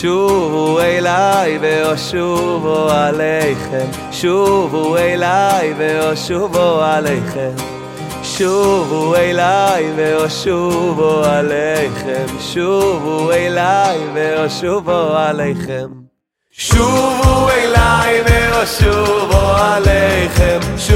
שובו אליי ואשובו עליכם, שובו אליי ואשובו עליכם. שובו אליי ואשובו עליכם, שובו אליי ואשובו עליכם. שובו אליי ואשובו עליכם, שובו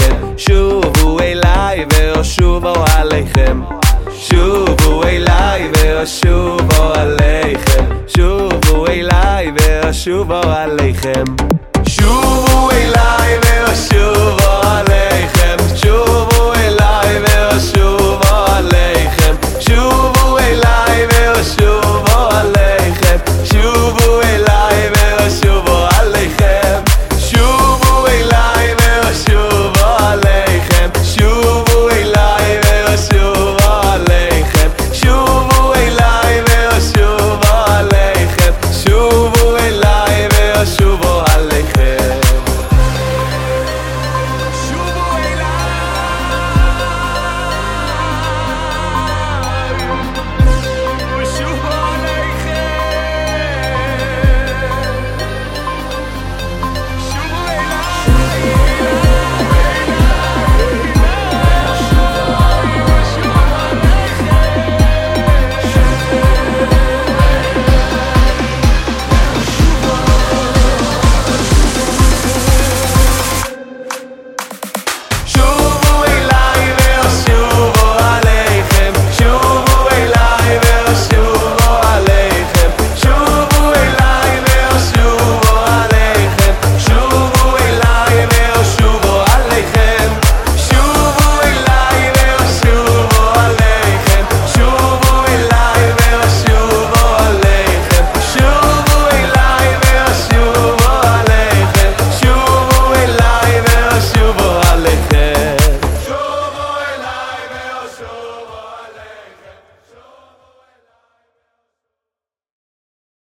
שובו עליכם, שובו אליי ואשובו עליכם